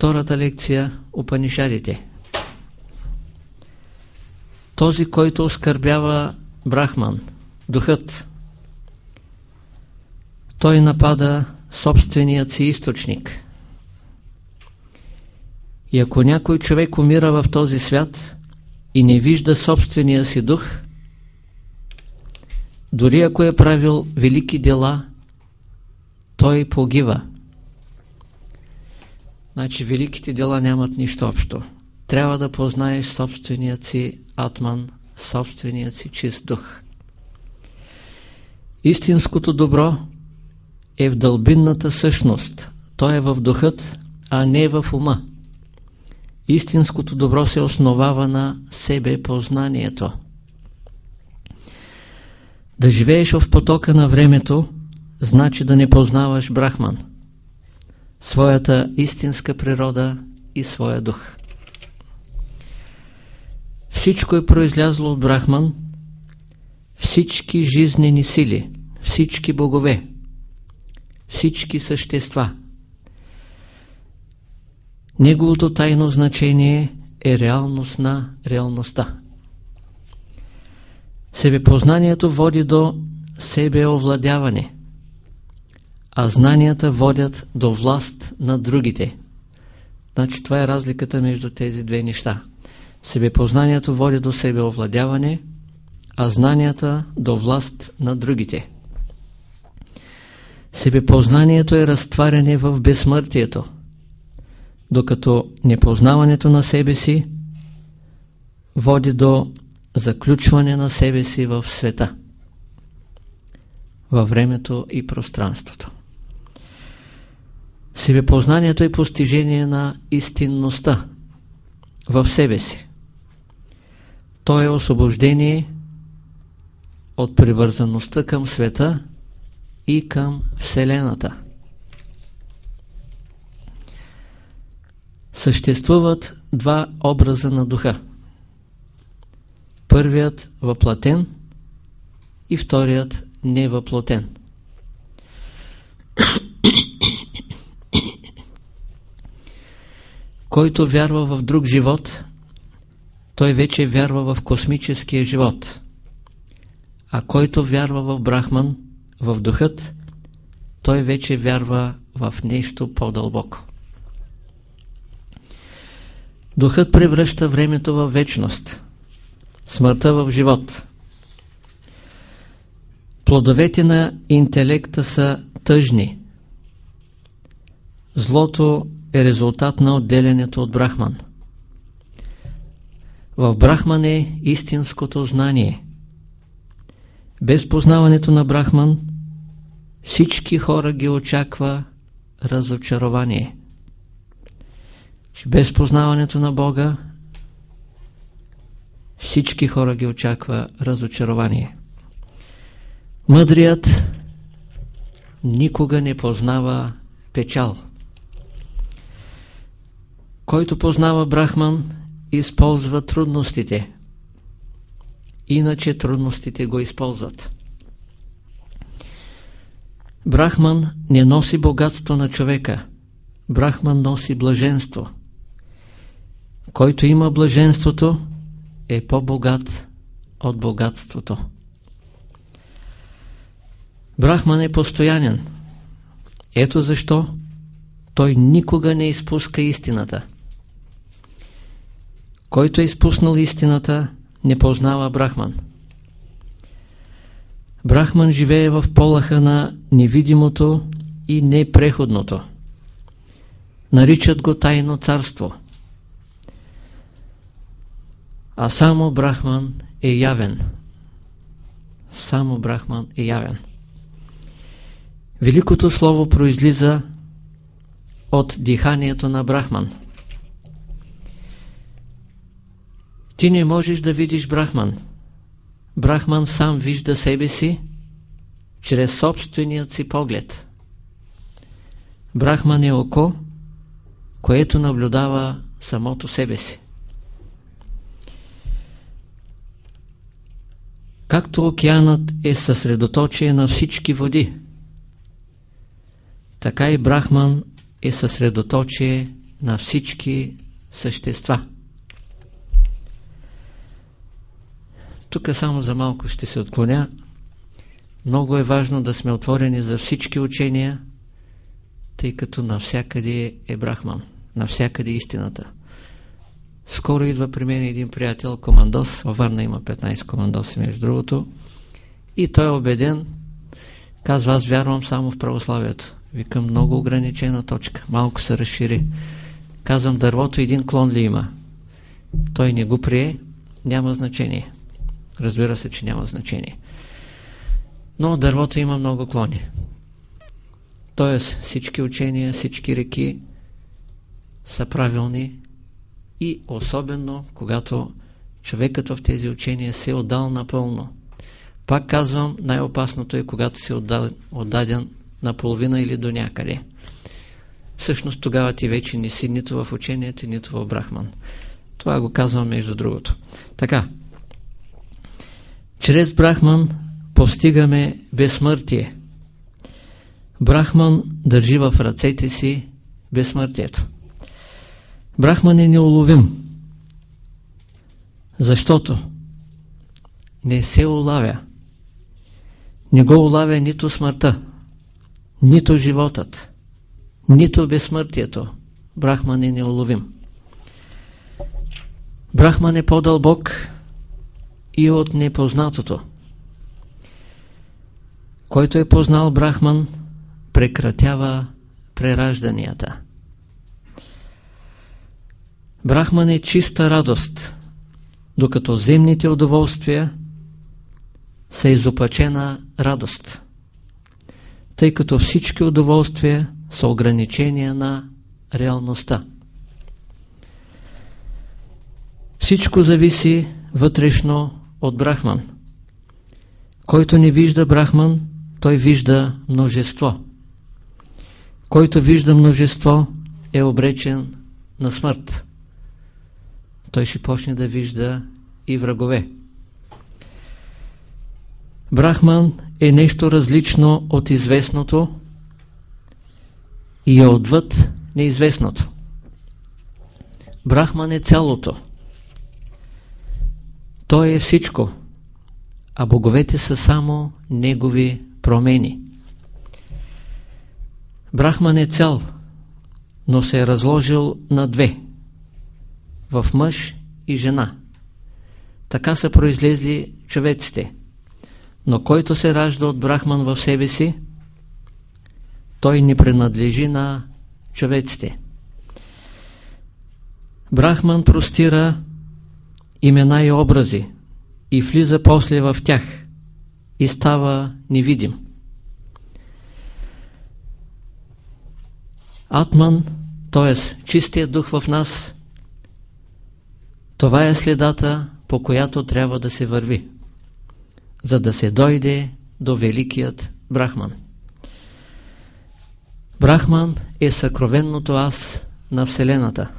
Втората лекция – Упанишадите. Този, който оскърбява Брахман, духът, той напада собственият си източник. И ако някой човек умира в този свят и не вижда собствения си дух, дори ако е правил велики дела, той погива. Значи великите дела нямат нищо общо. Трябва да познаеш собственият си атман, собственият си чист дух. Истинското добро е в дълбинната същност. То е в духът, а не в ума. Истинското добро се основава на себе познанието. Да живееш в потока на времето, значи да не познаваш Брахман, своята истинска природа и своя дух. Всичко е произлязло от Брахман, всички жизнени сили, всички богове, всички същества. Неговото тайно значение е реалност на реалността. Себепознанието води до себеовладяване, а знанията водят до власт на другите. Значи това е разликата между тези две неща. Себепознанието води до себеовладяване, а знанията до власт на другите. Себепознанието е разтваряне в безсмъртието, докато непознаването на себе си води до заключване на себе си в света, във времето и пространството. Себепознанието е постижение на истинността в себе си. То е освобождение от привързаността към света и към Вселената. Съществуват два образа на духа. Първият въплатен и вторият невъплотен. Който вярва в друг живот, той вече вярва в космическия живот. А който вярва в Брахман, в духът, той вече вярва в нещо по-дълбоко. Духът превръща времето в вечност, смъртта в живот. Плодовете на интелекта са тъжни. Злото е резултат на отделянето от Брахман. В Брахман е истинското знание. Без познаването на Брахман всички хора ги очаква разочарование. Без познаването на Бога всички хора ги очаква разочарование. Мъдрият никога не познава печал. Който познава Брахман, използва трудностите. Иначе трудностите го използват. Брахман не носи богатство на човека. Брахман носи блаженство. Който има блаженството, е по-богат от богатството. Брахман е постоянен. Ето защо той никога не изпуска истината. Който е изпуснал истината, не познава Брахман. Брахман живее в полаха на невидимото и непреходното. Наричат го тайно царство. А само Брахман е явен. Само Брахман е явен. Великото слово произлиза от диханието на Брахман. Ти не можеш да видиш Брахман. Брахман сам вижда себе си чрез собственият си поглед. Брахман е око, което наблюдава самото себе си. Както океанът е съсредоточие на всички води, така и Брахман е съсредоточие на всички същества. Тук само за малко ще се отклоня. Много е важно да сме отворени за всички учения, тъй като навсякъде е Брахман, навсякъде е истината. Скоро идва при мен един приятел, командос, във Варна има 15 командоси между другото, и той е убеден, казва, аз вярвам само в православието. Викам, много ограничена точка, малко се разшири. Казвам, дървото един клон ли има? Той не го прие, няма значение. Разбира се, че няма значение. Но дървото има много клони. Тоест всички учения, всички реки са правилни и особено когато човекът в тези учения се е отдал напълно. Пак казвам, най-опасното е когато е отдаден наполовина или до някъде. Всъщност тогава ти вече не си нито в учението, нито в Брахман. Това го казвам между другото. Така, чрез Брахман постигаме безсмъртие. Брахман държи в ръцете си безсмъртието. Брахман е неуловим, защото не се улавя. Не го улавя нито смъртта, нито животът, нито безсмъртието. Брахман е неуловим. Брахман е по-дълбок и от непознатото. Който е познал Брахман, прекратява преражданията. Брахман е чиста радост, докато земните удоволствия са изопачена радост, тъй като всички удоволствия са ограничения на реалността. Всичко зависи вътрешно от Брахман. Който не вижда Брахман, той вижда множество. Който вижда множество, е обречен на смърт. Той ще почне да вижда и врагове. Брахман е нещо различно от известното и е отвъд неизвестното. Брахман е цялото. Той е всичко, а боговете са само негови промени. Брахман е цял, но се е разложил на две – в мъж и жена. Така са произлезли човеците. Но който се ражда от Брахман в себе си, той не принадлежи на човеците. Брахман простира имена и образи и влиза после в тях и става невидим. Атман, т.е. чистия дух в нас, това е следата, по която трябва да се върви, за да се дойде до великият Брахман. Брахман е съкровенното аз на Вселената.